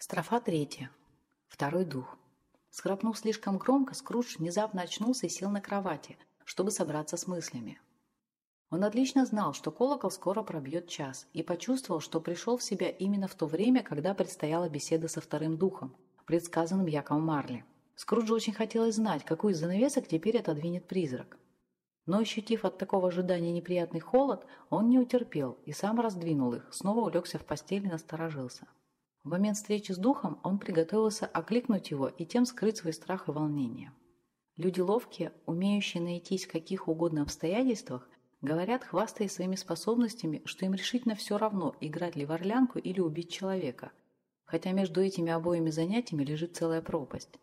Строфа третья. Второй дух. Схрапнув слишком громко, Скрудж внезапно очнулся и сел на кровати, чтобы собраться с мыслями. Он отлично знал, что колокол скоро пробьет час, и почувствовал, что пришел в себя именно в то время, когда предстояла беседа со вторым духом, предсказанным Яковом Марли. Скруджу очень хотелось знать, какой из занавесок теперь отодвинет призрак. Но, ощутив от такого ожидания неприятный холод, он не утерпел и сам раздвинул их, снова улегся в постель и насторожился. В момент встречи с духом он приготовился окликнуть его и тем скрыть свой страх и волнение. Люди ловкие, умеющие найтись в каких угодно обстоятельствах, говорят, хвастаясь своими способностями, что им решительно все равно, играть ли в орлянку или убить человека, хотя между этими обоими занятиями лежит целая пропасть.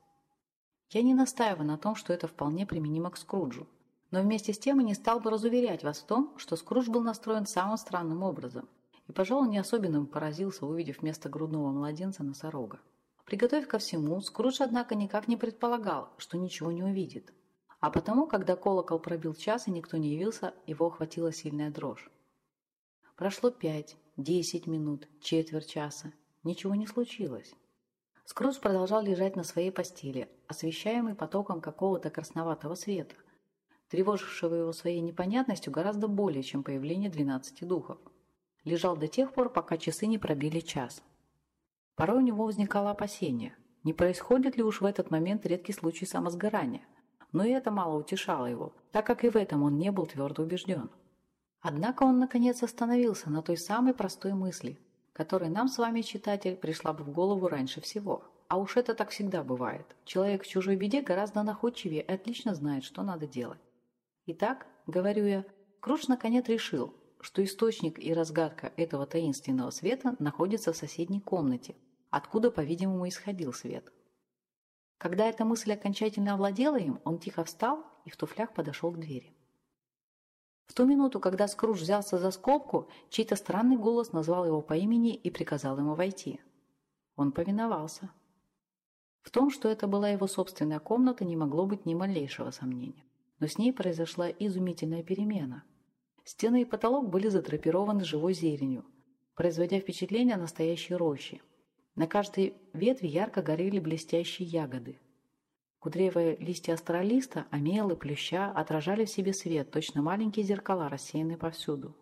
Я не настаиваю на том, что это вполне применимо к Скруджу, но вместе с тем и не стал бы разуверять вас в том, что Скрудж был настроен самым странным образом – и, пожалуй, не особенно поразился, увидев вместо грудного младенца носорога. Приготовив ко всему, Скрудж, однако, никак не предполагал, что ничего не увидит. А потому, когда колокол пробил час и никто не явился, его охватила сильная дрожь. Прошло пять, десять минут, четверть часа. Ничего не случилось. Скрудж продолжал лежать на своей постели, освещаемый потоком какого-то красноватого света, тревожившего его своей непонятностью гораздо более, чем появление двенадцати духов лежал до тех пор, пока часы не пробили час. Порой у него возникало опасение, не происходит ли уж в этот момент редкий случай самосгорания. Но и это мало утешало его, так как и в этом он не был твердо убежден. Однако он наконец остановился на той самой простой мысли, которая нам с вами, читатель, пришла бы в голову раньше всего. А уж это так всегда бывает. Человек в чужой беде гораздо находчивее и отлично знает, что надо делать. Итак, говорю я, Круш наконец решил, что источник и разгадка этого таинственного света находится в соседней комнате, откуда, по-видимому, исходил свет. Когда эта мысль окончательно овладела им, он тихо встал и в туфлях подошел к двери. В ту минуту, когда Скрудж взялся за скобку, чей-то странный голос назвал его по имени и приказал ему войти. Он повиновался. В том, что это была его собственная комната, не могло быть ни малейшего сомнения. Но с ней произошла изумительная перемена – Стены и потолок были задрапированы живой зеленью, производя впечатление настоящей рощи. На каждой ветви ярко горели блестящие ягоды. Кудревые листья астролиста, омелы, плюща отражали в себе свет, точно маленькие зеркала, рассеянные повсюду.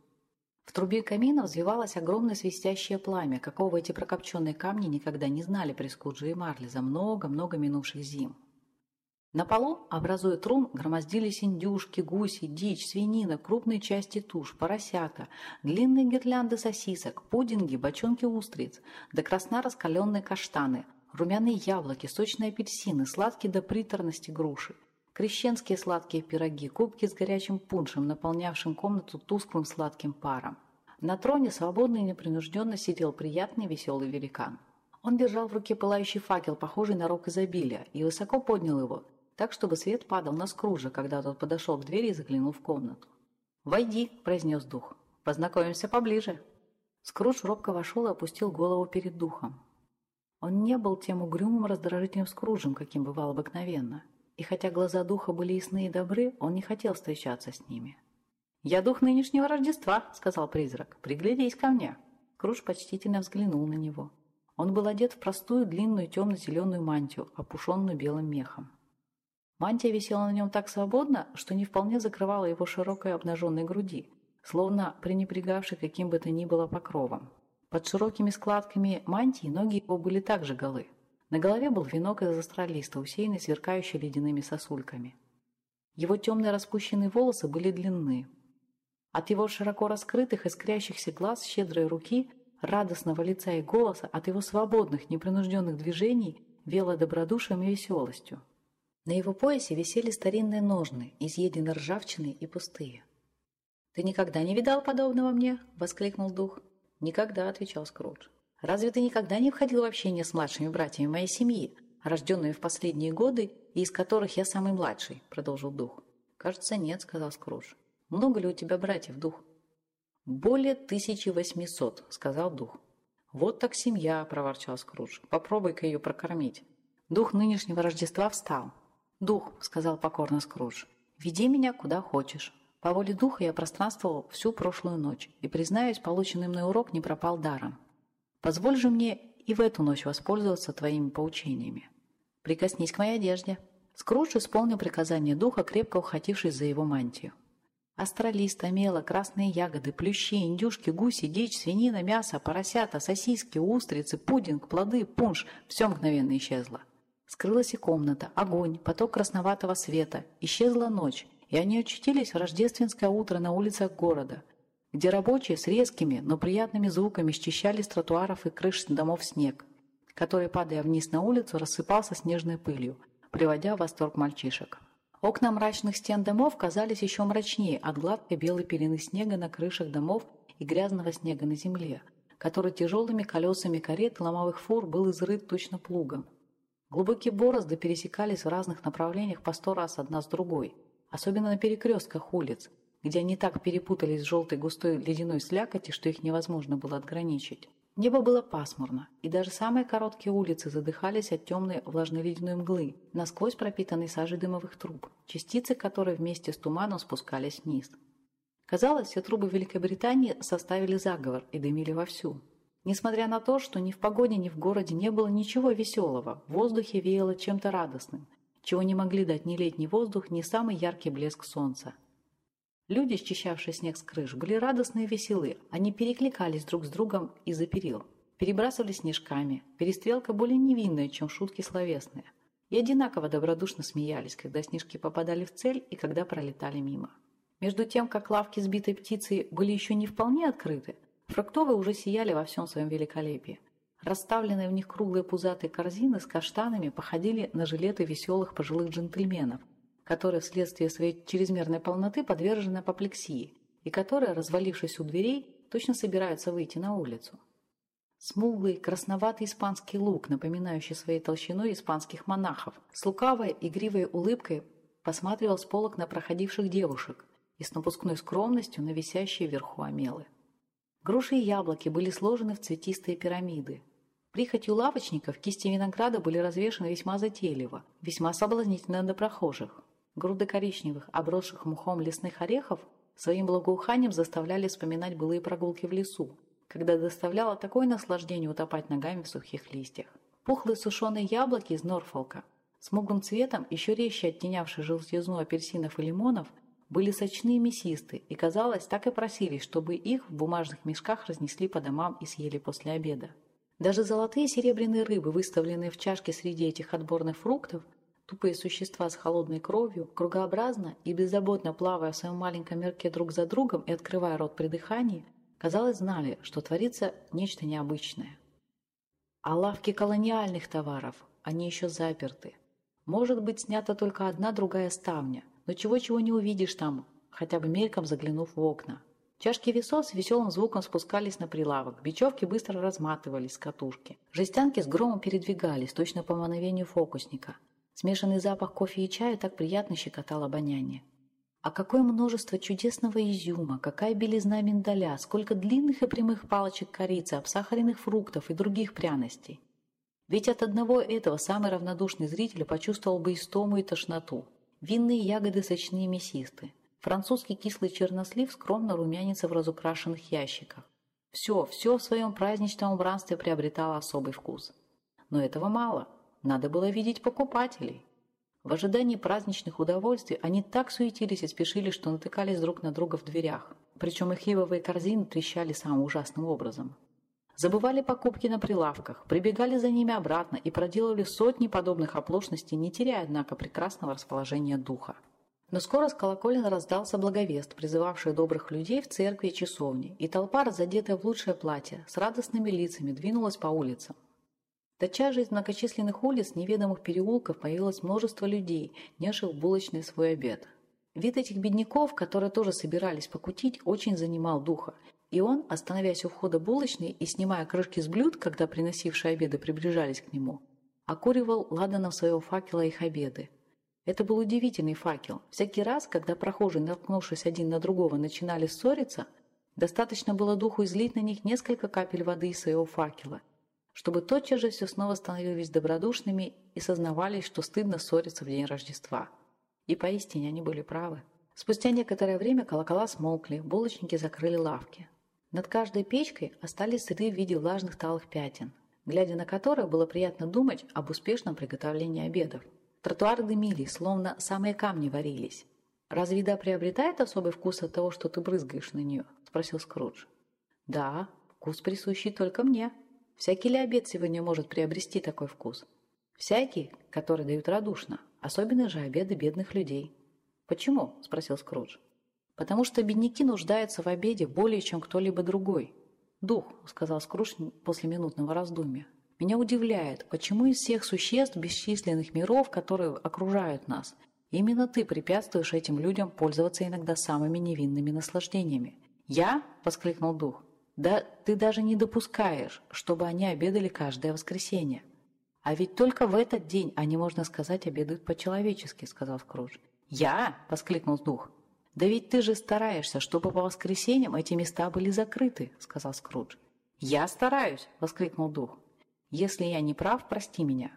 В трубе камина взвивалось огромное свистящее пламя, какого эти прокопченные камни никогда не знали при Скудже и Марле за много-много минувших зим. На полу, образуя трун, громоздились индюшки, гуси, дичь, свинина, крупные части туш, поросята, длинные гирлянды сосисок, пудинги, бочонки устриц, до красна раскаленные каштаны, румяные яблоки, сочные апельсины, сладкие до приторности груши, крещенские сладкие пироги, кубки с горячим пуншем, наполнявшим комнату тусклым сладким паром. На троне свободно и непринужденно сидел приятный веселый великан. Он держал в руке пылающий факел, похожий на рог изобилия, и высоко поднял его, так, чтобы свет падал на Скружа, когда тот подошел к двери и заглянул в комнату. «Войди», – произнес дух. «Познакомимся поближе». Скрудж робко вошел и опустил голову перед духом. Он не был тем угрюмым раздражительным Скруджем, каким бывал обыкновенно. И хотя глаза духа были ясны и добры, он не хотел встречаться с ними. «Я дух нынешнего Рождества», – сказал призрак. «Приглядись ко мне». Скрудж почтительно взглянул на него. Он был одет в простую длинную темно-зеленую мантию, опушенную белым мехом. Мантия висела на нем так свободно, что не вполне закрывала его широкой обнаженной груди, словно пренебрегавший каким бы то ни было покровом. Под широкими складками мантии ноги его были также голы. На голове был венок из астролиста, усеянный сверкающими ледяными сосульками. Его темные распущенные волосы были длинны. От его широко раскрытых, искрящихся глаз, щедрой руки, радостного лица и голоса, от его свободных, непринужденных движений вело добродушием и веселостью. На его поясе висели старинные ножны, изъедены ржавчиной и пустые. «Ты никогда не видал подобного мне?» – воскликнул дух. «Никогда», – отвечал Скрудж. «Разве ты никогда не входил в общение с младшими братьями моей семьи, рожденными в последние годы и из которых я самый младший?» – продолжил дух. «Кажется, нет», – сказал Скрудж. «Много ли у тебя братьев, дух?» «Более тысячи восьмисот», – сказал дух. «Вот так семья», – проворчал Скрудж. «Попробуй-ка ее прокормить». Дух нынешнего Рождества встал. «Дух», — сказал покорно Скрудж, — «веди меня куда хочешь». По воле духа я пространствовал всю прошлую ночь, и, признаюсь, полученный мной урок не пропал даром. Позволь же мне и в эту ночь воспользоваться твоими поучениями. Прикоснись к моей одежде». Скрудж исполнил приказание духа, крепко ухватившись за его мантию. Астролист, омела, красные ягоды, плющи, индюшки, гуси, дичь, свинина, мясо, поросята, сосиски, устрицы, пудинг, плоды, пунш – все мгновенно исчезло. Скрылась и комната, огонь, поток красноватого света, исчезла ночь, и они очутились в рождественское утро на улицах города, где рабочие с резкими, но приятными звуками счищали с тротуаров и крыш домов снег, который, падая вниз на улицу, рассыпался снежной пылью, приводя в восторг мальчишек. Окна мрачных стен домов казались еще мрачнее от гладкой белой пелены снега на крышах домов и грязного снега на земле, который тяжелыми колесами карет ломовых фур был изрыт точно плугом. Глубокие борозды пересекались в разных направлениях по сто раз одна с другой, особенно на перекрестках улиц, где они так перепутались в желтой густой ледяной слякоти, что их невозможно было отграничить. Небо было пасмурно, и даже самые короткие улицы задыхались от темной влажной ледяной мглы, насквозь пропитанной сажей дымовых труб, частицы которой вместе с туманом спускались вниз. Казалось, все трубы Великобритании составили заговор и дымили вовсю. Несмотря на то, что ни в погоде, ни в городе не было ничего веселого, в воздухе веяло чем-то радостным, чего не могли дать ни летний воздух, ни самый яркий блеск солнца. Люди, счищавшие снег с крыш, были радостны и веселы. Они перекликались друг с другом из-за перил, перебрасывались снежками. Перестрелка более невинная, чем шутки словесные. И одинаково добродушно смеялись, когда снежки попадали в цель и когда пролетали мимо. Между тем, как лавки сбитой птицей были еще не вполне открыты, фруктовые уже сияли во всем своем великолепии. Расставленные в них круглые пузатые корзины с каштанами походили на жилеты веселых пожилых джентльменов, которые вследствие своей чрезмерной полноты подвержены апоплексии и которые, развалившись у дверей, точно собираются выйти на улицу. Смуглый, красноватый испанский лук, напоминающий своей толщиной испанских монахов, с лукавой, игривой улыбкой посматривал с полок на проходивших девушек и с напускной скромностью на висящие вверху омелы. Груши и яблоки были сложены в цветистые пирамиды. Прихотью лавочников кисти винограда были развешаны весьма затейливо, весьма соблазнительно для прохожих. Груды коричневых, обросших мухом лесных орехов, своим благоуханием заставляли вспоминать былые прогулки в лесу, когда доставляло такое наслаждение утопать ногами в сухих листьях. Пухлые сушеные яблоки из Норфолка, смуглым цветом, еще резче оттенявшие желтизну апельсинов и лимонов, были сочные и мясисты, и, казалось, так и просились, чтобы их в бумажных мешках разнесли по домам и съели после обеда. Даже золотые и серебряные рыбы, выставленные в чашке среди этих отборных фруктов, Тупые существа с холодной кровью, кругообразно и беззаботно плавая в своем маленьком мирке друг за другом и открывая рот при дыхании, казалось, знали, что творится нечто необычное. А лавки колониальных товаров, они еще заперты. Может быть, снята только одна другая ставня, но чего-чего не увидишь там, хотя бы мельком заглянув в окна. Чашки весов с веселым звуком спускались на прилавок, бечевки быстро разматывались с катушки. Жестянки с громом передвигались, точно по мановению фокусника – Смешанный запах кофе и чая так приятно щекотал обоняние. А какое множество чудесного изюма, какая белизна миндаля, сколько длинных и прямых палочек корицы, обсахаренных фруктов и других пряностей. Ведь от одного этого самый равнодушный зритель почувствовал бы истому и тошноту. Винные ягоды сочные мясисты. Французский кислый чернослив скромно румянится в разукрашенных ящиках. Все, все в своем праздничном убранстве приобретало особый вкус. Но этого мало. Надо было видеть покупателей. В ожидании праздничных удовольствий они так суетились и спешили, что натыкались друг на друга в дверях. Причем их ивовые корзины трещали самым ужасным образом. Забывали покупки на прилавках, прибегали за ними обратно и проделывали сотни подобных оплошностей, не теряя, однако, прекрасного расположения духа. Но скоро с колоколен раздался благовест, призывавший добрых людей в церкви и часовне, и толпа, разодетая в лучшее платье, с радостными лицами двинулась по улицам. Тотчас же из многочисленных улиц неведомых переулков появилось множество людей, несших в булочный свой обед. Вид этих бедняков, которые тоже собирались покутить, очень занимал духа, и он, остановясь у входа булочной и снимая крышки с блюд, когда приносившие обеды приближались к нему, окуривал ладаном своего факела их обеды. Это был удивительный факел. Всякий раз, когда прохожие, наткнувшись один на другого, начинали ссориться, достаточно было духу излить на них несколько капель воды из своего факела – чтобы тотчас же все снова становились добродушными и сознавались, что стыдно ссориться в день Рождества. И поистине они были правы. Спустя некоторое время колокола смолкли, булочники закрыли лавки. Над каждой печкой остались сыры в виде влажных талых пятен. глядя на которое было приятно думать об успешном приготовлении обедов. Тротуары дымились, словно самые камни варились. «Разве еда приобретает особый вкус от того, что ты брызгаешь на нее?» – спросил Скрудж. «Да, вкус присущий только мне. Всякий ли обед сегодня может приобрести такой вкус?» «Всякий, который дают радушно, особенно же обеды бедных людей». «Почему?» – спросил Скрудж. «Потому что бедняки нуждаются в обеде более, чем кто-либо другой». «Дух», – сказал Скрудж после минутного раздумья. «Меня удивляет, почему из всех существ бесчисленных миров, которые окружают нас, именно ты препятствуешь этим людям пользоваться иногда самыми невинными наслаждениями». «Я?» – воскликнул Дух. «Да ты даже не допускаешь, чтобы они обедали каждое воскресенье». «А ведь только в этот день они, можно сказать, обедают по-человечески», – сказал Скрудж. «Я?» – воскликнул дух. «Да ведь ты же стараешься, чтобы по воскресеньям эти места были закрыты», – сказал Скрудж. «Я стараюсь!» – воскликнул дух. «Если я не прав, прости меня.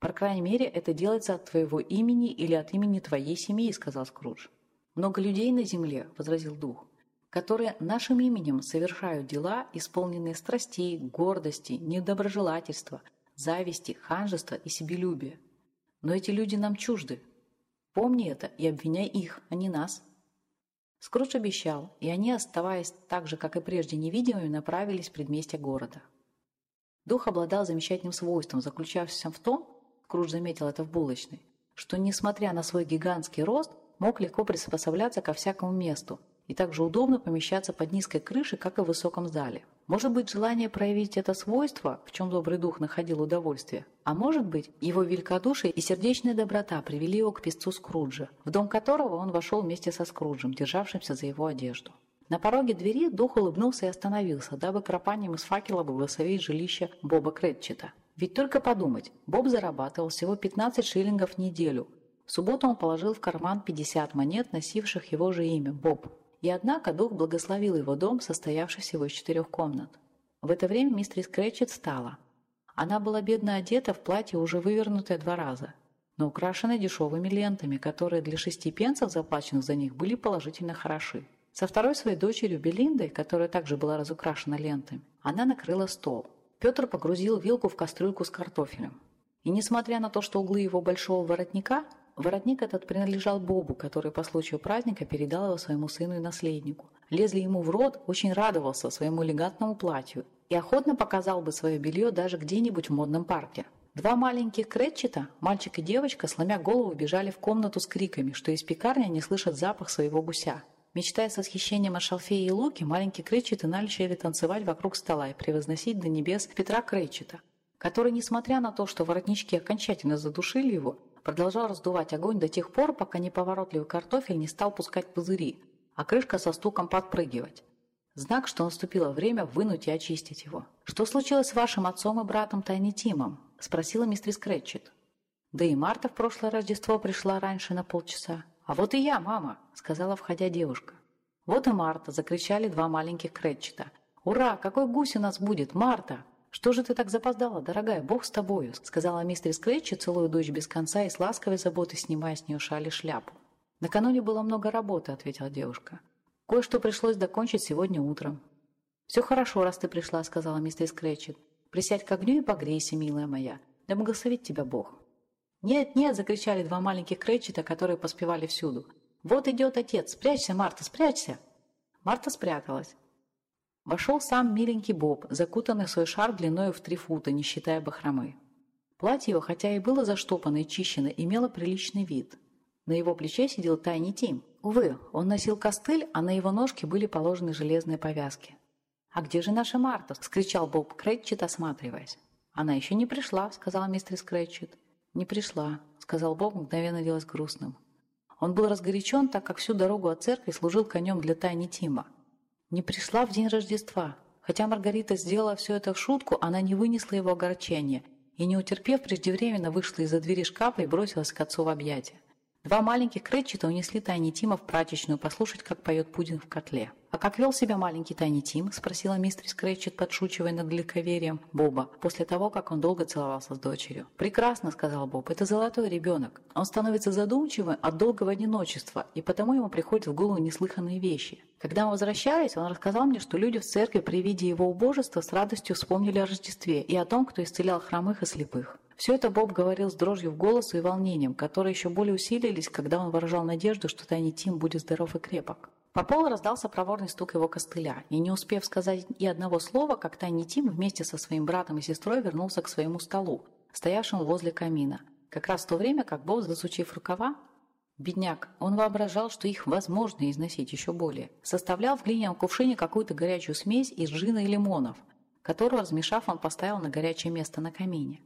По крайней мере, это делается от твоего имени или от имени твоей семьи», – сказал Скрудж. «Много людей на земле», – возразил дух, «которые нашим именем совершают дела, исполненные страстей, гордости, недоброжелательства, зависти, ханжества и себелюбия. Но эти люди нам чужды, Помни это и обвиняй их, а не нас. Скрудж обещал, и они, оставаясь так же, как и прежде, невидимыми, направились в предместье города. Дух обладал замечательным свойством, заключавшимся в том, Скрудж заметил это в булочной, что, несмотря на свой гигантский рост, мог легко приспосабляться ко всякому месту и также удобно помещаться под низкой крышей, как и в высоком зале. Может быть, желание проявить это свойство, в чем добрый дух находил удовольствие, а может быть, его великодушие и сердечная доброта привели его к песцу Скруджа, в дом которого он вошел вместе со Скруджем, державшимся за его одежду. На пороге двери дух улыбнулся и остановился, дабы кропанием из факела благословить жилище Боба Кретчета. Ведь только подумать, Боб зарабатывал всего 15 шиллингов в неделю. В субботу он положил в карман 50 монет, носивших его же имя – Боб. И однако дух благословил его дом, состоявший всего из четырех комнат. В это время мистерис Кретчет встала. Она была бедно одета в платье, уже вывернутое два раза, но украшенное дешевыми лентами, которые для шести пенсов, заплаченных за них, были положительно хороши. Со второй своей дочерью Белиндой, которая также была разукрашена лентами, она накрыла стол. Петр погрузил вилку в кастрюльку с картофелем. И несмотря на то, что углы его большого воротника Воротник этот принадлежал Бобу, который по случаю праздника передал его своему сыну и наследнику. Лезли ему в рот, очень радовался своему элегантному платью и охотно показал бы свое белье даже где-нибудь в модном парке. Два маленьких Кретчета, мальчик и девочка, сломя голову, бежали в комнату с криками, что из пекарни они слышат запах своего гуся. Мечтая с восхищением о шалфее и луке, маленькие Крэтчеты начали танцевать вокруг стола и превозносить до небес Петра Крэтчета, который, несмотря на то, что воротнички окончательно задушили его, продолжал раздувать огонь до тех пор, пока неповоротливый картофель не стал пускать пузыри, а крышка со стуком подпрыгивать. Знак, что наступило время вынуть и очистить его. «Что случилось с вашим отцом и братом Тайни Тимом?» – спросила мистерис Кретчет. «Да и Марта в прошлое Рождество пришла раньше на полчаса. А вот и я, мама!» – сказала, входя девушка. «Вот и Марта!» – закричали два маленьких Кретчета. «Ура! Какой гусь у нас будет, Марта!» «Что же ты так запоздала, дорогая? Бог с тобою», — сказала мистер Скретчи, целую дочь без конца и с ласковой заботой снимая с нее шаль и шляпу. «Накануне было много работы», — ответила девушка. «Кое-что пришлось закончить сегодня утром». «Все хорошо, раз ты пришла», — сказала мистер Скретчет. «Присядь к огню и погрейся, милая моя. Да благословит тебя Бог». «Нет, нет!» – закричали два маленьких Крэтчета, которые поспевали всюду. «Вот идет отец! Спрячься, Марта, спрячься!» Марта спряталась. Вошел сам миленький Боб, закутанный в свой шар длиною в три фута, не считая бахромы. Платье его, хотя и было заштопано и чищено, имело приличный вид. На его плече сидел Тайни Тим. Увы, он носил костыль, а на его ножке были положены железные повязки. «А где же наша Марта?» – скричал Боб Крэтчет, осматриваясь. «Она еще не пришла», – сказала мистер Крэтчет. «Не пришла», – сказал Боб, мгновенно делаясь грустным. Он был разгорячен, так как всю дорогу от церкви служил конем для Тайни Тима – не пришла в день Рождества. Хотя Маргарита сделала все это в шутку, она не вынесла его огорчения и, не утерпев, преждевременно вышла из-за двери шкафа и бросилась к отцу в объятия. Два маленьких крэтчета унесли Тайни Тима в прачечную послушать, как поет пудинг в котле. «А как вел себя маленький Тайни Тим?» – спросила мистер Скретчет, подшучивая над легковерием Боба, после того, как он долго целовался с дочерью. «Прекрасно», – сказал Боб, – «это золотой ребенок. Он становится задумчивым от долгого одиночества, и потому ему приходят в голову неслыханные вещи. Когда мы возвращались, он рассказал мне, что люди в церкви при виде его убожества с радостью вспомнили о Рождестве и о том, кто исцелял хромых и слепых. Все это Боб говорил с дрожью в голосу и волнением, которые еще более усилились, когда он выражал надежду, что Тайни Тим будет здоров и крепок. По полу раздался проворный стук его костыля, и не успев сказать и одного слова, как Тайни Тим вместе со своим братом и сестрой вернулся к своему столу, стоявшему возле камина. Как раз в то время, как Боб, засучив рукава, Бедняк, он воображал, что их возможно износить еще более. Составлял в глиняном кувшине какую-то горячую смесь из джина и лимонов, которую, размешав, он поставил на горячее место на камине.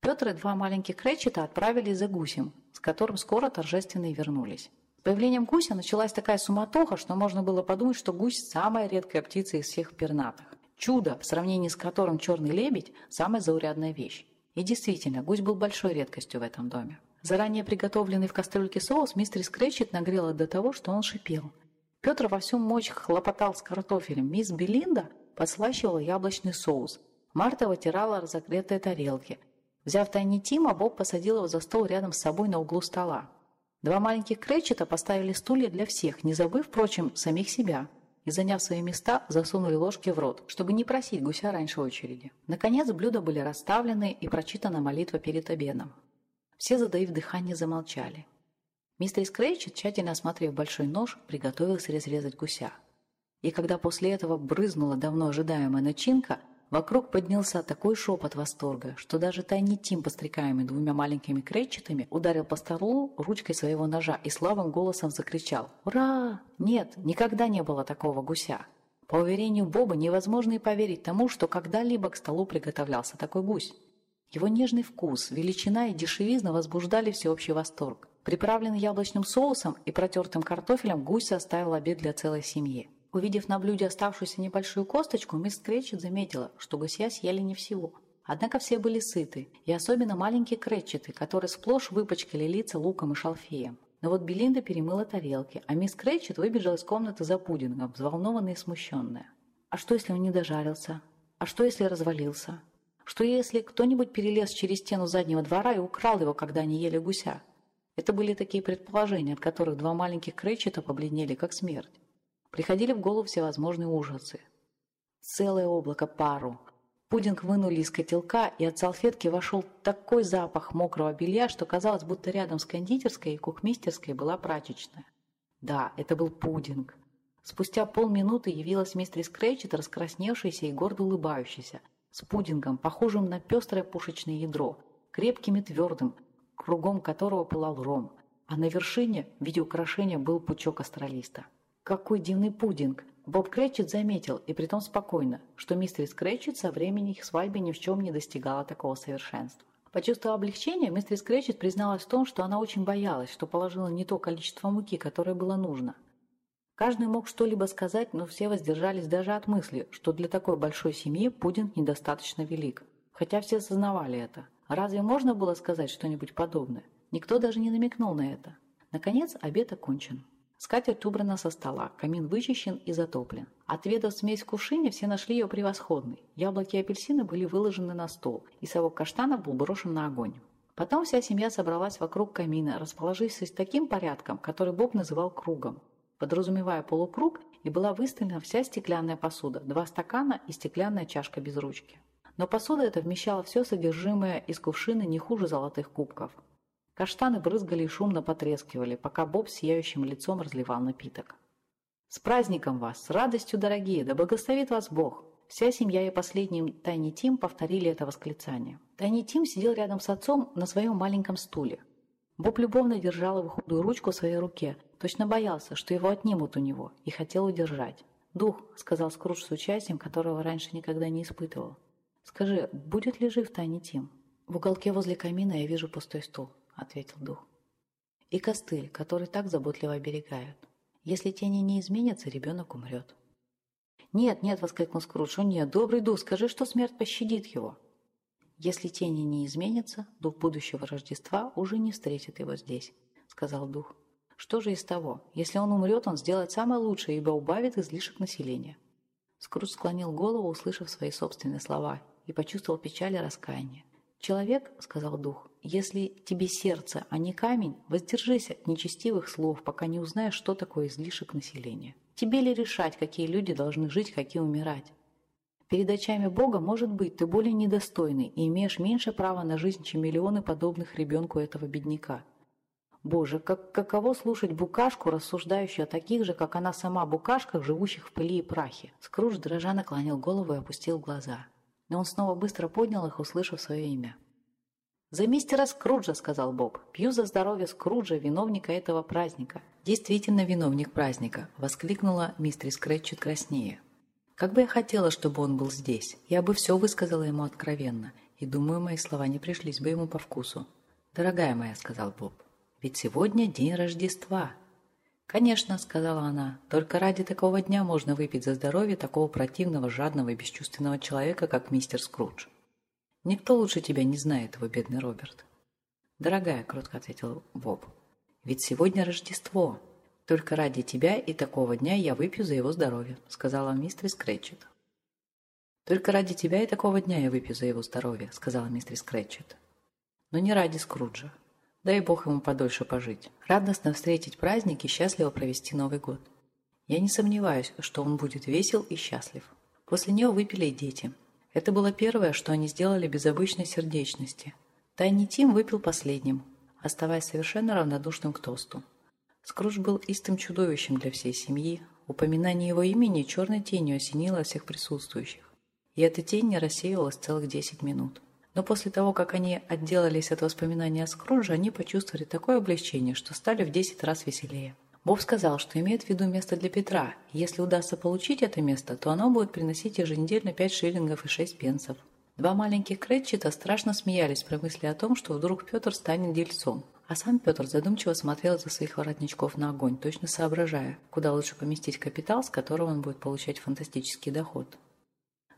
Петр и два маленьких кречета отправились за гусем, с которым скоро торжественно и вернулись. С появлением гуся началась такая суматоха, что можно было подумать, что гусь – самая редкая птица из всех пернатых. Чудо, в сравнении с которым черный лебедь – самая заурядная вещь. И действительно, гусь был большой редкостью в этом доме. Заранее приготовленный в кастрюльке соус мистер Скретчет нагрела до того, что он шипел. Петр во всем мочь хлопотал с картофелем. Мисс Белинда подслащивала яблочный соус. Марта вытирала разогретые тарелки. Взяв тайни Тима, Боб посадил его за стол рядом с собой на углу стола. Два маленьких кречета поставили стулья для всех, не забыв, впрочем, самих себя. И, заняв свои места, засунули ложки в рот, чтобы не просить гуся раньше очереди. Наконец, блюда были расставлены и прочитана молитва перед обедом. Все, задаив дыхание, замолчали. Мистер Скрейчет, тщательно осмотрев большой нож, приготовился разрезать гуся. И когда после этого брызнула давно ожидаемая начинка, Вокруг поднялся такой шепот восторга, что даже Тайни Тим, пострекаемый двумя маленькими кречетами, ударил по столу ручкой своего ножа и слабым голосом закричал «Ура!» Нет, никогда не было такого гуся. По уверению Боба, невозможно и поверить тому, что когда-либо к столу приготовлялся такой гусь. Его нежный вкус, величина и дешевизна возбуждали всеобщий восторг. Приправленный яблочным соусом и протертым картофелем, гусь составил обед для целой семьи. Увидев на блюде оставшуюся небольшую косточку, мисс Кречет заметила, что гуся съели не всего. Однако все были сыты, и особенно маленькие кречеты, которые сплошь выпачкали лица луком и шалфеем. Но вот Белинда перемыла тарелки, а мисс Кречет выбежала из комнаты за пудингом, взволнованная и смущенная. А что, если он не дожарился? А что, если развалился? Что, если кто-нибудь перелез через стену заднего двора и украл его, когда они ели гуся? Это были такие предположения, от которых два маленьких кречета побледнели, как смерть. Приходили в голову всевозможные ужасы. Целое облако пару. Пудинг вынули из котелка, и от салфетки вошел такой запах мокрого белья, что казалось, будто рядом с кондитерской и кухмистерской была прачечная. Да, это был пудинг. Спустя полминуты явилась мистер Скретчет, раскрасневшаяся и гордо улыбающаяся, с пудингом, похожим на пестрое пушечное ядро, крепким и твердым, кругом которого пылал ром, а на вершине в виде украшения был пучок астролиста. Какой дивный пудинг! Боб Крэтчет заметил, и притом спокойно, что мистер Крэтчет со времени их свадьбы ни в чем не достигала такого совершенства. Почувствовав облегчение, мистер Крэтчет призналась в том, что она очень боялась, что положила не то количество муки, которое было нужно. Каждый мог что-либо сказать, но все воздержались даже от мысли, что для такой большой семьи пудинг недостаточно велик. Хотя все осознавали это. Разве можно было сказать что-нибудь подобное? Никто даже не намекнул на это. Наконец, обед окончен. Скатерть убрана со стола, камин вычищен и затоплен. Отведав смесь в кувшине, все нашли ее превосходной. Яблоки и апельсины были выложены на стол, и совок каштана был брошен на огонь. Потом вся семья собралась вокруг камина, расположившись таким порядком, который Боб называл кругом. Подразумевая полукруг, и была выставлена вся стеклянная посуда, два стакана и стеклянная чашка без ручки. Но посуда эта вмещала все содержимое из кувшина не хуже золотых кубков. Каштаны брызгали и шумно потрескивали, пока Боб сияющим лицом разливал напиток. «С праздником вас! С радостью, дорогие! Да благословит вас Бог!» Вся семья и последний Тайни Тим повторили это восклицание. Тайни Тим сидел рядом с отцом на своем маленьком стуле. Боб любовно держал его худую ручку в своей руке, точно боялся, что его отнимут у него, и хотел удержать. «Дух», — сказал Скрудж с участием, которого раньше никогда не испытывал. «Скажи, будет ли жив Тайни Тим?» В уголке возле камина я вижу пустой стул ответил дух. И костыль, который так заботливо оберегают. Если тени не изменятся, ребенок умрет. «Нет, нет!» – воскликнул Скрудж. «О нет, добрый дух, скажи, что смерть пощадит его!» «Если тени не изменятся, дух будущего Рождества уже не встретит его здесь», – сказал дух. Что же из того? Если он умрет, он сделает самое лучшее, ибо убавит излишек населения. Скрудж склонил голову, услышав свои собственные слова, и почувствовал печаль и раскаяние. «Человек, — сказал дух, — если тебе сердце, а не камень, воздержись от нечестивых слов, пока не узнаешь, что такое излишек населения. Тебе ли решать, какие люди должны жить, какие умирать? Перед очами Бога, может быть, ты более недостойный и имеешь меньше права на жизнь, чем миллионы подобных ребенку этого бедняка. Боже, как каково слушать букашку, рассуждающую о таких же, как она сама, букашках, живущих в пыли и прахе. Скрудж дрожа наклонил голову и опустил глаза. Но он снова быстро поднял их, услышав свое имя. «За мистера Скруджа», — сказал Боб. «Пью за здоровье Скруджа, виновника этого праздника». «Действительно виновник праздника», — воскликнула мистерис Крэтчет краснее. «Как бы я хотела, чтобы он был здесь. Я бы все высказала ему откровенно, и, думаю, мои слова не пришлись бы ему по вкусу». «Дорогая моя», — сказал Боб, ведь сегодня день Рождества». «Конечно», — сказала она, — «только ради такого дня можно выпить за здоровье такого противного, жадного и бесчувственного человека, как мистер Скрудж. Никто лучше тебя не знает его, бедный Роберт». «Дорогая», — кротко ответил Боб, — «ведь сегодня Рождество. Только ради тебя и такого дня я выпью за его здоровье», — сказала мистер Скретчет. «Только ради тебя и такого дня я выпью за его здоровье», — сказала мистер Скретчет. «Но не ради Скруджа. Дай Бог ему подольше пожить. Радостно встретить праздник и счастливо провести Новый год. Я не сомневаюсь, что он будет весел и счастлив. После него выпили и дети. Это было первое, что они сделали без обычной сердечности. Тайни Тим выпил последним, оставаясь совершенно равнодушным к тосту. Скрудж был истым чудовищем для всей семьи. Упоминание его имени черной тенью осенило всех присутствующих. И эта тень не рассеивалась целых десять минут. Но после того, как они отделались от воспоминания о Скрудже, они почувствовали такое облегчение, что стали в 10 раз веселее. Боб сказал, что имеет в виду место для Петра, если удастся получить это место, то оно будет приносить еженедельно 5 шиллингов и 6 пенсов. Два маленьких Крэтчета страшно смеялись при мысли о том, что вдруг Петр станет дельцом. А сам Петр задумчиво смотрел из-за своих воротничков на огонь, точно соображая, куда лучше поместить капитал, с которого он будет получать фантастический доход.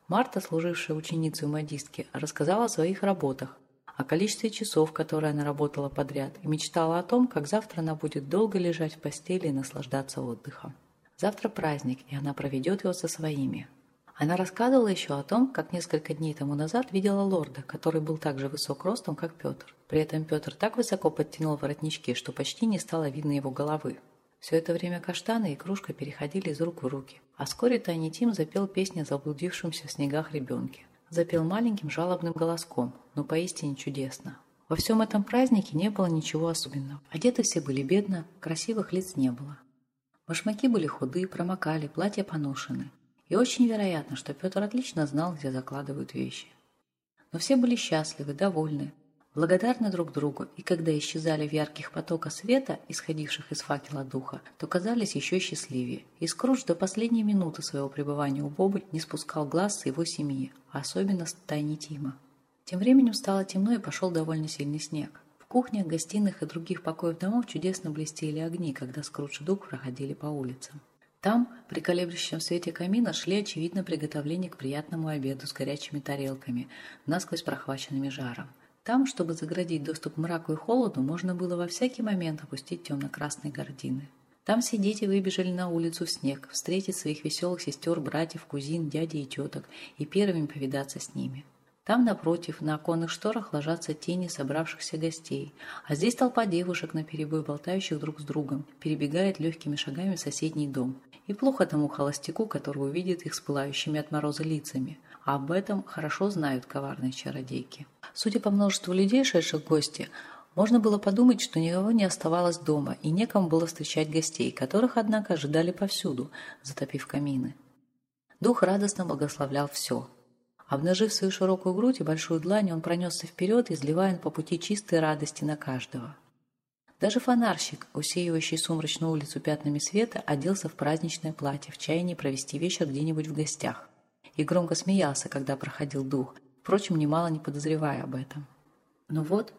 Марта, служившая ученицей у модистки, рассказала о своих работах, о количестве часов, которые она работала подряд, и мечтала о том, как завтра она будет долго лежать в постели и наслаждаться отдыхом. Завтра праздник, и она проведет его со своими. Она рассказывала еще о том, как несколько дней тому назад видела лорда, который был так же высок ростом, как Петр. При этом Петр так высоко подтянул воротнички, что почти не стало видно его головы. Все это время каштаны и кружка переходили из рук в руки. А вскоре Тайни Тим запел песню о заблудившемся в снегах ребенке. Запел маленьким жалобным голоском, но поистине чудесно. Во всем этом празднике не было ничего особенного. Одеты все были бедно, красивых лиц не было. Башмаки были худые, промокали, платья поношены. И очень вероятно, что Петр отлично знал, где закладывают вещи. Но все были счастливы, довольны, благодарны друг другу, и когда исчезали в ярких потоках света, исходивших из факела духа, то казались еще счастливее. И Скрудж до последней минуты своего пребывания у Бобы не спускал глаз с его семьи, а особенно с Тайни Тима. Тем временем стало темно и пошел довольно сильный снег. В кухнях, гостиных и других покоев домов чудесно блестели огни, когда Скрудж и Дух проходили по улицам. Там, при колеблющем свете камина, шли, очевидно, приготовления к приятному обеду с горячими тарелками, насквозь прохваченными жаром. Там, чтобы заградить доступ мраку и холоду, можно было во всякий момент опустить темно-красные гардины. Там все дети выбежали на улицу в снег, встретить своих веселых сестер, братьев, кузин, дядей и теток и первыми повидаться с ними. Там, напротив, на оконных шторах ложатся тени собравшихся гостей, а здесь толпа девушек на перебой болтающих друг с другом, перебегает легкими шагами в соседний дом. И плохо тому холостяку, который увидит их с пылающими от мороза лицами – об этом хорошо знают коварные чародейки. Судя по множеству людей, шедших в гости, можно было подумать, что никого не оставалось дома, и некому было встречать гостей, которых, однако, ожидали повсюду, затопив камины. Дух радостно благословлял все. Обнажив свою широкую грудь и большую длань, он пронесся вперед, изливая по пути чистой радости на каждого. Даже фонарщик, усеивающий сумрачную улицу пятнами света, оделся в праздничное платье в чаянии провести вечер где-нибудь в гостях и громко смеялся, когда проходил дух, впрочем, немало не подозревая об этом. Но вот,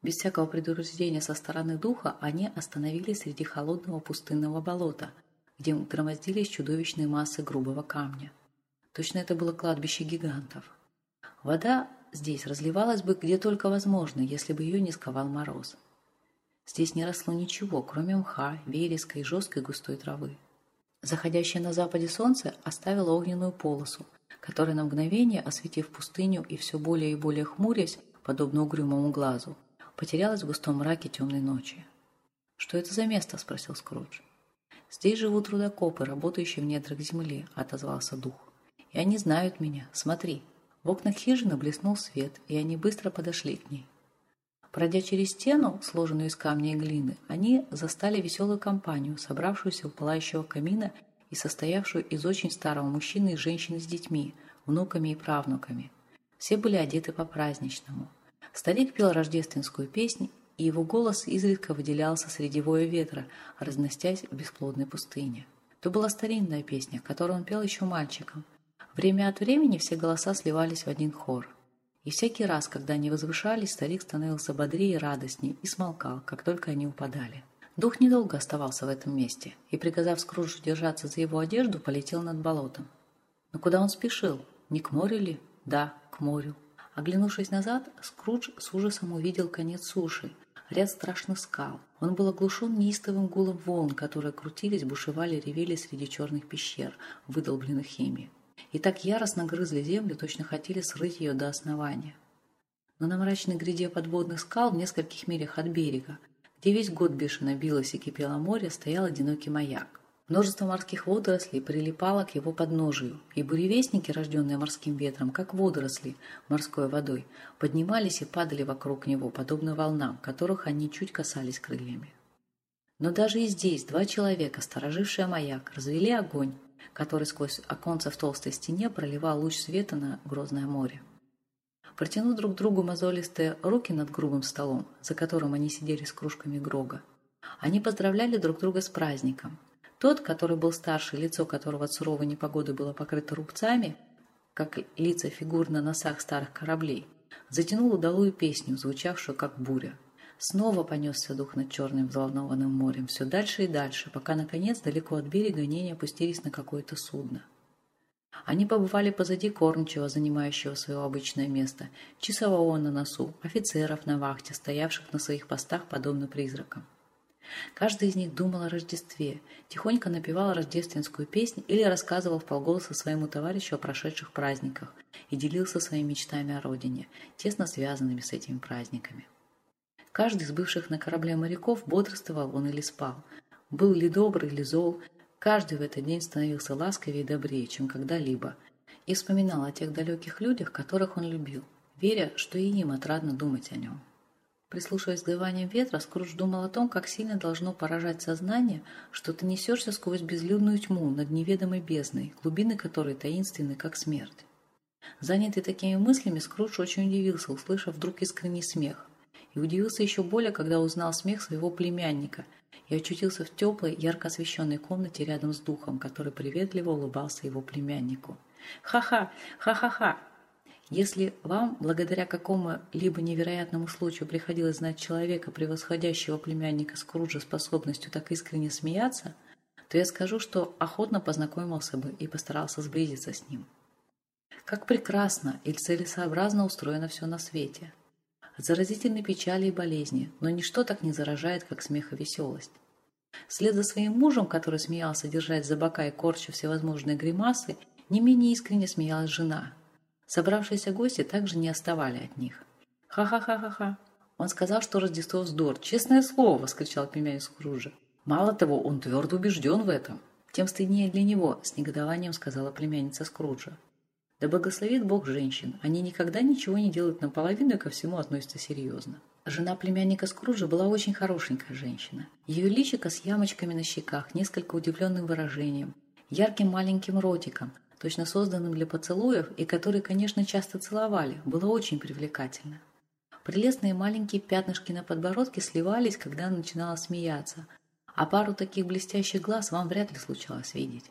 без всякого предупреждения со стороны духа, они остановились среди холодного пустынного болота, где громоздились чудовищные массы грубого камня. Точно это было кладбище гигантов. Вода здесь разливалась бы где только возможно, если бы ее не сковал мороз. Здесь не росло ничего, кроме мха, вереска и жесткой густой травы. Заходящее на западе солнце оставило огненную полосу, которая на мгновение, осветив пустыню и все более и более хмурясь, подобно угрюмому глазу, потерялась в густом мраке темной ночи. «Что это за место?» – спросил Скрудж. «Здесь живут рудокопы, работающие в недрах земли», – отозвался дух. «И они знают меня. Смотри». В окнах хижины блеснул свет, и они быстро подошли к ней. Пройдя через стену, сложенную из камня и глины, они застали веселую компанию, собравшуюся у пылающего камина и состоявшую из очень старого мужчины и женщины с детьми, внуками и правнуками. Все были одеты по-праздничному. Старик пел рождественскую песнь, и его голос изредка выделялся среди воя ветра, разносясь в бесплодной пустыне. То была старинная песня, которую он пел еще мальчиком. Время от времени все голоса сливались в один хор – и всякий раз, когда они возвышались, старик становился бодрее и радостнее и смолкал, как только они упадали. Дух недолго оставался в этом месте и, приказав Скруджу держаться за его одежду, полетел над болотом. Но куда он спешил? Не к морю ли? Да, к морю. Оглянувшись назад, Скрудж с ужасом увидел конец суши, ряд страшных скал. Он был оглушен неистовым гулом волн, которые крутились, бушевали, ревели среди черных пещер, выдолбленных ими и так яростно грызли землю, точно хотели срыть ее до основания. Но на мрачной гряде подводных скал в нескольких милях от берега, где весь год бешено билось и кипело море, стоял одинокий маяк. Множество морских водорослей прилипало к его подножию, и буревестники, рожденные морским ветром, как водоросли морской водой, поднимались и падали вокруг него, подобно волнам, которых они чуть касались крыльями. Но даже и здесь два человека, сторожившие маяк, развели огонь, который сквозь оконце в толстой стене проливал луч света на грозное море. Протянув друг другу мозолистые руки над грубым столом, за которым они сидели с кружками Грога, они поздравляли друг друга с праздником. Тот, который был старше, лицо которого от суровой непогоды было покрыто рубцами, как лица фигур на носах старых кораблей, затянул удалую песню, звучавшую как буря – Снова понесся дух над черным взволнованным морем, все дальше и дальше, пока, наконец, далеко от берега не опустились на какое-то судно. Они побывали позади кормчего, занимающего свое обычное место, часового на носу, офицеров на вахте, стоявших на своих постах, подобно призракам. Каждый из них думал о Рождестве, тихонько напевал рождественскую песнь или рассказывал вполголоса своему товарищу о прошедших праздниках и делился своими мечтами о родине, тесно связанными с этими праздниками. Каждый из бывших на корабле моряков бодрствовал он или спал. Был ли добрый или зол, каждый в этот день становился ласковее и добрее, чем когда-либо, и вспоминал о тех далеких людях, которых он любил, веря, что и им отрадно думать о нем. Прислушиваясь к завываниям ветра, Скрудж думал о том, как сильно должно поражать сознание, что ты несешься сквозь безлюдную тьму над неведомой бездной, глубины которой таинственны, как смерть. Занятый такими мыслями, Скрудж очень удивился, услышав вдруг искренний смех и удивился еще более, когда узнал смех своего племянника и очутился в теплой, ярко освещенной комнате рядом с духом, который приветливо улыбался его племяннику. «Ха-ха! Ха-ха-ха!» Если вам, благодаря какому-либо невероятному случаю, приходилось знать человека, превосходящего племянника Скруджа способностью так искренне смеяться, то я скажу, что охотно познакомился бы и постарался сблизиться с ним. Как прекрасно и целесообразно устроено все на свете от заразительной печали и болезни, но ничто так не заражает, как смех и веселость. Вслед за своим мужем, который смеялся, держать за бока и корча всевозможные гримасы, не менее искренне смеялась жена. Собравшиеся гости также не оставали от них. «Ха-ха-ха-ха-ха!» Он сказал, что Рождество вздор. «Честное слово!» – восклицал племянник Скружа. Мало того, он твердо убежден в этом. Тем стыднее для него, с негодованием сказала племянница Скруджа. Да благословит Бог женщин. Они никогда ничего не делают наполовину и ко всему относятся серьезно. Жена племянника Скруджа была очень хорошенькая женщина. Ее личико с ямочками на щеках, несколько удивленным выражением, ярким маленьким ротиком, точно созданным для поцелуев и который, конечно, часто целовали, было очень привлекательно. Прелестные маленькие пятнышки на подбородке сливались, когда она начинала смеяться, а пару таких блестящих глаз вам вряд ли случалось видеть.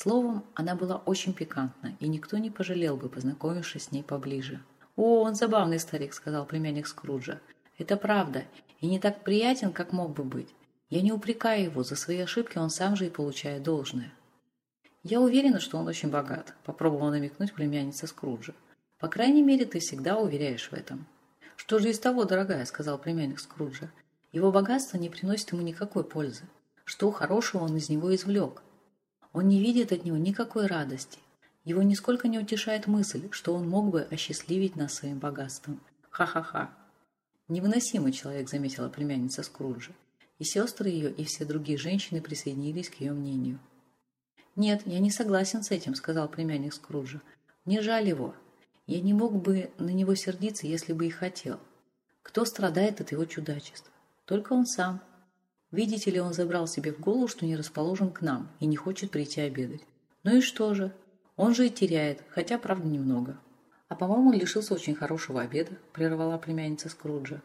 Словом, она была очень пикантна, и никто не пожалел бы, познакомившись с ней поближе. «О, он забавный старик», — сказал племянник Скруджа. «Это правда, и не так приятен, как мог бы быть. Я не упрекаю его, за свои ошибки он сам же и получает должное». «Я уверена, что он очень богат», — попробовала намекнуть племянница Скруджа. «По крайней мере, ты всегда уверяешь в этом». «Что же из того, дорогая?» — сказал племянник Скруджа. Его богатство не приносит ему никакой пользы. Что хорошего он из него извлек? Он не видит от него никакой радости. Его нисколько не утешает мысль, что он мог бы осчастливить нас своим богатством. Ха-ха-ха. Невыносимый человек, заметила племянница Скруджа. И сестры ее, и все другие женщины присоединились к ее мнению. «Нет, я не согласен с этим», — сказал племянник Скруджа. «Мне жаль его. Я не мог бы на него сердиться, если бы и хотел. Кто страдает от его чудачества? Только он сам. Видите ли, он забрал себе в голову, что не расположен к нам и не хочет прийти обедать. Ну и что же? Он же и теряет, хотя, правда, немного. А, по-моему, он лишился очень хорошего обеда, прервала племянница Скруджа.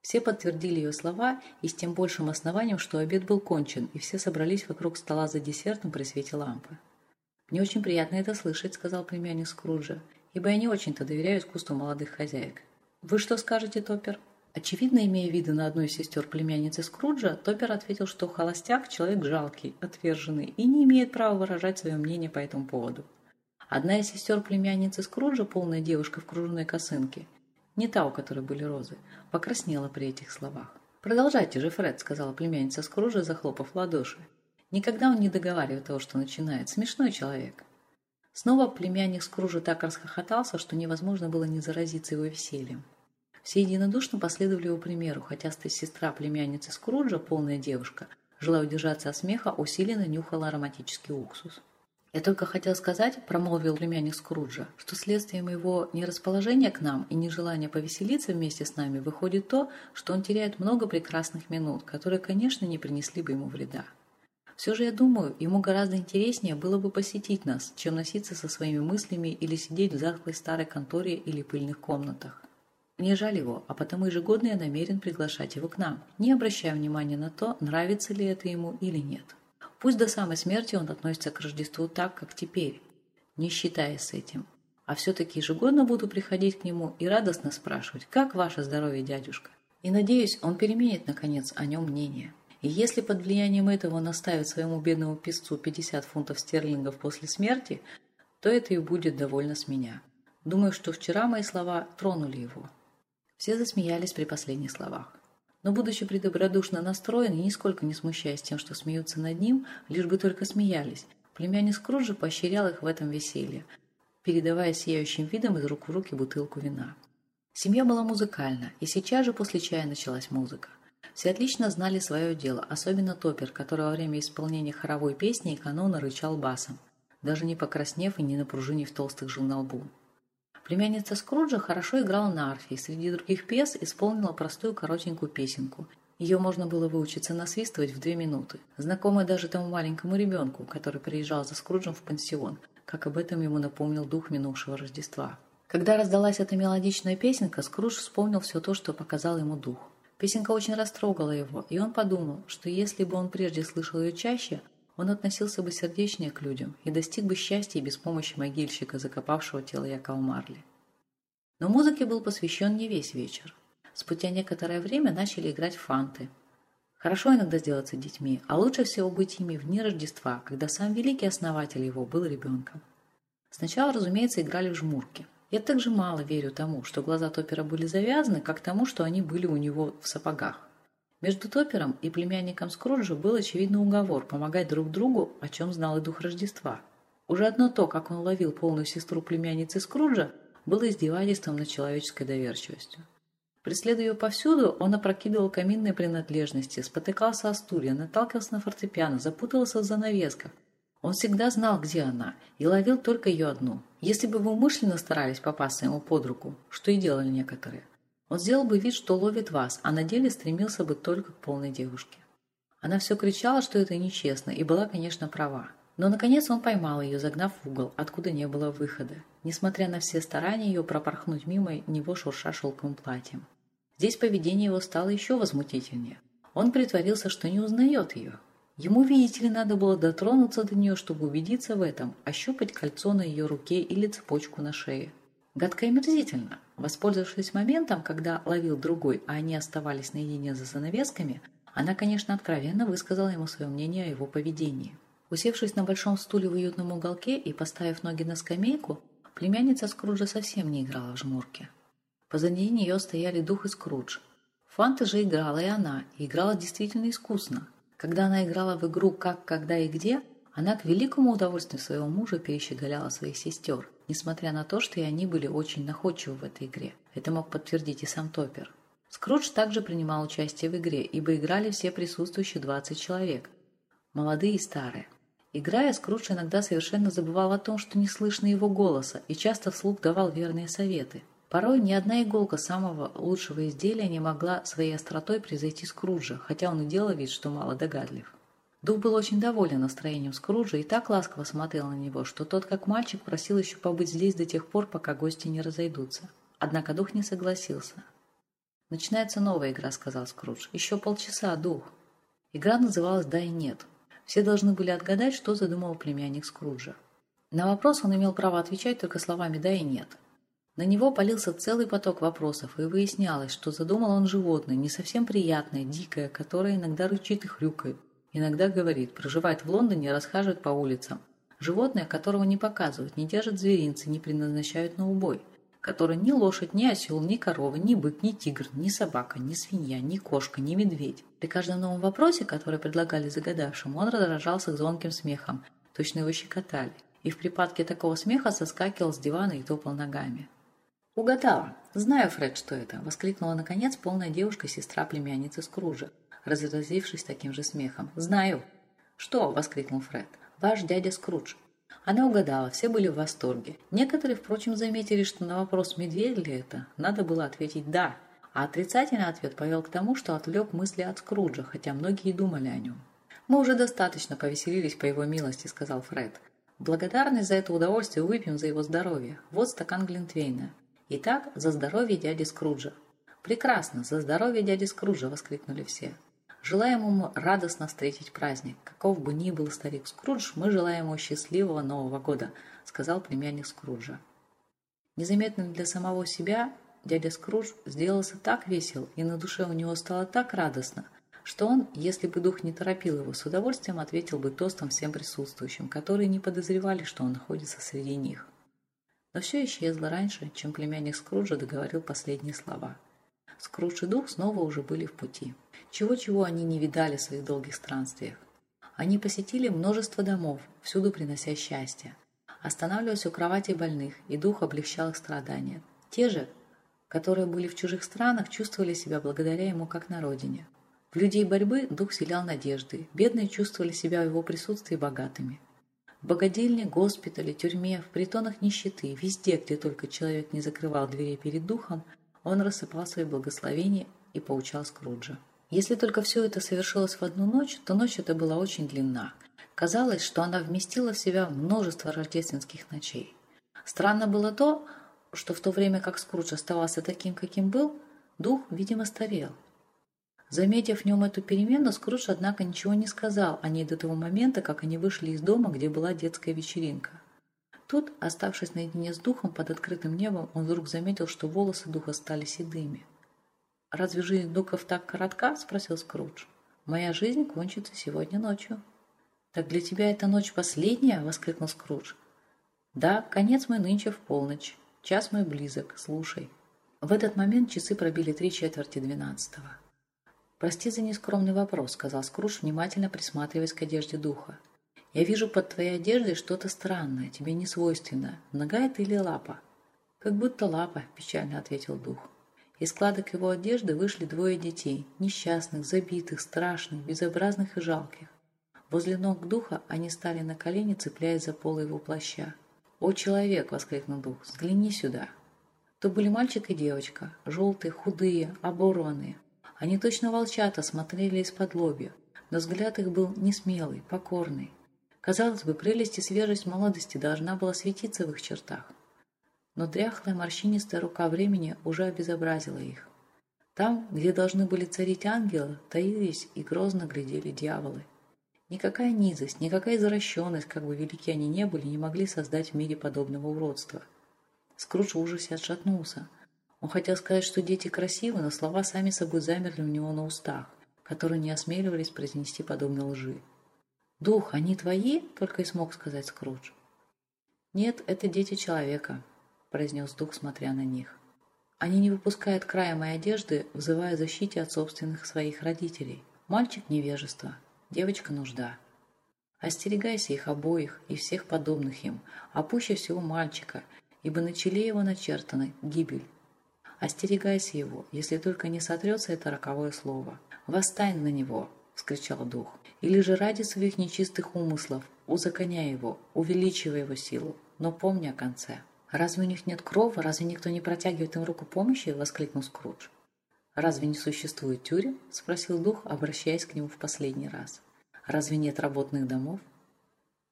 Все подтвердили ее слова и с тем большим основанием, что обед был кончен, и все собрались вокруг стола за десертом при свете лампы. «Мне очень приятно это слышать», — сказал племянник Скруджа, «ибо я не очень-то доверяю искусству молодых хозяек. Вы что скажете, Топпер?» Очевидно, имея виды на одну из сестер племянницы Скруджа, Топпер ответил, что холостяк – человек жалкий, отверженный и не имеет права выражать свое мнение по этому поводу. Одна из сестер племянницы Скруджа, полная девушка в кружевной косынке, не та, у которой были розы, покраснела при этих словах. «Продолжайте же, Фред», – сказала племянница Скруджа, захлопав ладоши. Никогда он не договаривает того, что начинает. Смешной человек. Снова племянник Скружа так расхохотался, что невозможно было не заразиться его весельем. Все единодушно последовали его примеру, хотя сестра племянницы Скруджа, полная девушка, желая удержаться от смеха, усиленно нюхала ароматический уксус. «Я только хотел сказать», – промолвил племянник Скруджа, «что следствием его нерасположения к нам и нежелания повеселиться вместе с нами выходит то, что он теряет много прекрасных минут, которые, конечно, не принесли бы ему вреда. Все же, я думаю, ему гораздо интереснее было бы посетить нас, чем носиться со своими мыслями или сидеть в захлой старой конторе или пыльных комнатах. Мне жаль его, а потому ежегодно я намерен приглашать его к нам, не обращая внимания на то, нравится ли это ему или нет. Пусть до самой смерти он относится к Рождеству так, как теперь, не считаясь с этим. А все-таки ежегодно буду приходить к нему и радостно спрашивать, как ваше здоровье, дядюшка? И надеюсь, он переменит, наконец, о нем мнение. И если под влиянием этого он оставит своему бедному писцу 50 фунтов стерлингов после смерти, то это и будет довольно с меня. Думаю, что вчера мои слова тронули его. Все засмеялись при последних словах. Но, будучи предобродушно настроен и нисколько не смущаясь тем, что смеются над ним, лишь бы только смеялись, племянник Скруджа поощрял их в этом веселье, передавая сияющим видом из рук в руки бутылку вина. Семья была музыкальна, и сейчас же после чая началась музыка. Все отлично знали свое дело, особенно Топер, который во время исполнения хоровой песни и канона рычал басом, даже не покраснев и не напружинив толстых жил на лбу. Племянница Скруджа хорошо играла на арфе и среди других пьес исполнила простую коротенькую песенку. Ее можно было выучиться насвистывать в две минуты, знакомая даже тому маленькому ребенку, который приезжал за Скруджем в пансион, как об этом ему напомнил дух минувшего Рождества. Когда раздалась эта мелодичная песенка, Скрудж вспомнил все то, что показал ему дух. Песенка очень растрогала его, и он подумал, что если бы он прежде слышал ее чаще, он относился бы сердечнее к людям и достиг бы счастья без помощи могильщика, закопавшего тело Якова Марли. Но музыке был посвящен не весь вечер. Спустя некоторое время начали играть фанты. Хорошо иногда сделаться детьми, а лучше всего быть ими в дни Рождества, когда сам великий основатель его был ребенком. Сначала, разумеется, играли в жмурки. Я также мало верю тому, что глаза Топера были завязаны, как тому, что они были у него в сапогах. Между Топером и племянником Скруджа был очевидный уговор помогать друг другу, о чем знал и дух Рождества. Уже одно то, как он ловил полную сестру племянницы Скруджа, было издевательством над человеческой доверчивостью. Преследуя ее повсюду, он опрокидывал каминные принадлежности, спотыкался о стулья, наталкивался на фортепиано, запутался в занавесках. Он всегда знал, где она, и ловил только ее одну. Если бы вы умышленно старались попасться ему под руку, что и делали некоторые, он сделал бы вид, что ловит вас, а на деле стремился бы только к полной девушке. Она все кричала, что это нечестно, и была, конечно, права. Но, наконец, он поймал ее, загнав в угол, откуда не было выхода, несмотря на все старания ее пропорхнуть мимо него шурша шелковым платьем. Здесь поведение его стало еще возмутительнее. Он притворился, что не узнает ее. Ему, видите ли, надо было дотронуться до нее, чтобы убедиться в этом, ощупать кольцо на ее руке или цепочку на шее. Гадко и мерзительно. Воспользовавшись моментом, когда ловил другой, а они оставались наедине за занавесками, она, конечно, откровенно высказала ему свое мнение о его поведении. Усевшись на большом стуле в уютном уголке и поставив ноги на скамейку, племянница Скруджа совсем не играла в жмурки. Позади нее стояли дух и Скрудж. Фанта же играла и она, и играла действительно искусно. Когда она играла в игру «Как, когда и где», она к великому удовольствию своего мужа перещеголяла своих сестер, несмотря на то, что и они были очень находчивы в этой игре. Это мог подтвердить и сам Топпер. Скрудж также принимал участие в игре, ибо играли все присутствующие 20 человек, молодые и старые. Играя, Скрудж иногда совершенно забывал о том, что не слышно его голоса, и часто вслух давал верные советы. Порой ни одна иголка самого лучшего изделия не могла своей остротой превзойти Скруджа, хотя он и делал вид, что мало догадлив. Дух был очень доволен настроением Скруджа и так ласково смотрел на него, что тот, как мальчик, просил еще побыть здесь до тех пор, пока гости не разойдутся. Однако дух не согласился. «Начинается новая игра», — сказал Скрудж. «Еще полчаса, дух». Игра называлась «Да и нет». Все должны были отгадать, что задумал племянник Скруджа. На вопрос он имел право отвечать только словами «да» и «нет». На него полился целый поток вопросов, и выяснялось, что задумал он животное, не совсем приятное, дикое, которое иногда рычит и хрюкает, Иногда говорит, проживает в Лондоне и расхаживает по улицам. Животное, которого не показывают, не держат зверинцы, не предназначают на убой. Которое ни лошадь, ни осел, ни корова, ни бык, ни тигр, ни собака, ни свинья, ни кошка, ни медведь. При каждом новом вопросе, который предлагали загадавшему, он раздражался звонким смехом. Точно его щекотали. И в припадке такого смеха соскакивал с дивана и топал ногами. «Угадала! Знаю, Фред, что это!» – воскликнула наконец полная девушка-сестра племянницы Скружа разразившись таким же смехом. «Знаю!» «Что?» – воскликнул Фред. «Ваш дядя Скрудж». Она угадала, все были в восторге. Некоторые, впрочем, заметили, что на вопрос, медведь ли это, надо было ответить «да». А отрицательный ответ повел к тому, что отвлек мысли от Скруджа, хотя многие думали о нем. «Мы уже достаточно повеселились по его милости», – сказал Фред. «Благодарность за это удовольствие выпьем за его здоровье. Вот стакан Глинтвейна. Итак, за здоровье дяди Скруджа». «Прекрасно! За здоровье дяди Скруджа!» – воскликнули все. Желаем ему радостно встретить праздник. Каков бы ни был старик Скрудж, мы желаем ему счастливого Нового года, сказал племянник Скруджа. Незаметно для самого себя дядя Скрудж сделался так весел, и на душе у него стало так радостно, что он, если бы дух не торопил его, с удовольствием ответил бы тостом всем присутствующим, которые не подозревали, что он находится среди них. Но все исчезло раньше, чем племянник Скруджа договорил последние слова. Скрудж и дух снова уже были в пути. Чего-чего они не видали в своих долгих странствиях. Они посетили множество домов, всюду принося счастье. Останавливаясь у кровати больных, и дух облегчал их страдания. Те же, которые были в чужих странах, чувствовали себя благодаря ему как на родине. В людей борьбы дух селял надежды, бедные чувствовали себя в его присутствии богатыми. В богадельне, госпитале, тюрьме, в притонах нищеты, везде, где только человек не закрывал дверей перед духом, он рассыпал свои благословения и поучал Скруджа. Если только все это совершилось в одну ночь, то ночь эта была очень длинна. Казалось, что она вместила в себя множество рождественских ночей. Странно было то, что в то время как Скрудж оставался таким, каким был, дух, видимо, старел. Заметив в нем эту перемену, Скрудж, однако, ничего не сказал о ней до того момента, как они вышли из дома, где была детская вечеринка. Тут, оставшись наедине с духом под открытым небом, он вдруг заметил, что волосы духа стали седыми. «Разве жизнь духов так коротка?» – спросил Скрудж. «Моя жизнь кончится сегодня ночью». «Так для тебя эта ночь последняя?» – воскликнул Скрудж. «Да, конец мой нынче в полночь. Час мой близок. Слушай». В этот момент часы пробили три четверти двенадцатого. «Прости за нескромный вопрос», – сказал Скрудж, внимательно присматриваясь к одежде духа. «Я вижу под твоей одеждой что-то странное, тебе не свойственное. Нога это или лапа?» «Как будто лапа», – печально ответил дух. Из складок его одежды вышли двое детей, несчастных, забитых, страшных, безобразных и жалких. Возле ног духа они стали на колени, цепляясь за полы его плаща. «О, человек!» — воскликнул дух. «Взгляни сюда!» То были мальчик и девочка, желтые, худые, оборванные. Они точно волчата смотрели из-под лобья, но взгляд их был не смелый, покорный. Казалось бы, прелесть и свежесть молодости должна была светиться в их чертах но дряхлая морщинистая рука времени уже обезобразила их. Там, где должны были царить ангелы, таились и грозно глядели дьяволы. Никакая низость, никакая извращенность, как бы велики они не были, не могли создать в мире подобного уродства. Скрудж в ужасе отшатнулся. Он хотел сказать, что дети красивы, но слова сами собой замерли у него на устах, которые не осмеливались произнести подобной лжи. «Дух, они твои?» – только и смог сказать Скрудж. «Нет, это дети человека», произнес дух, смотря на них. Они не выпускают края моей одежды, взывая защите от собственных своих родителей. Мальчик – невежество, девочка – нужда. Остерегайся их обоих и всех подобных им, а пуще всего мальчика, ибо на челе его начертана гибель. Остерегайся его, если только не сотрется это роковое слово. «Восстань на него!» – вскричал дух. «Или же ради своих нечистых умыслов узаконяй его, увеличивай его силу, но помни о конце». «Разве у них нет крова? Разве никто не протягивает им руку помощи?» – воскликнул Скрудж. «Разве не существует тюрем?» – спросил дух, обращаясь к нему в последний раз. «Разве нет работных домов?»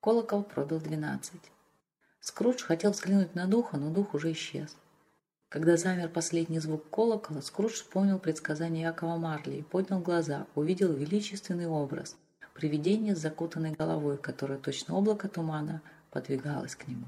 Колокол пробил двенадцать. Скрудж хотел взглянуть на духа, но дух уже исчез. Когда замер последний звук колокола, Скрудж вспомнил предсказание Якова Марли и поднял глаза, увидел величественный образ – привидение с закутанной головой, которое точно облако тумана подвигалось к нему.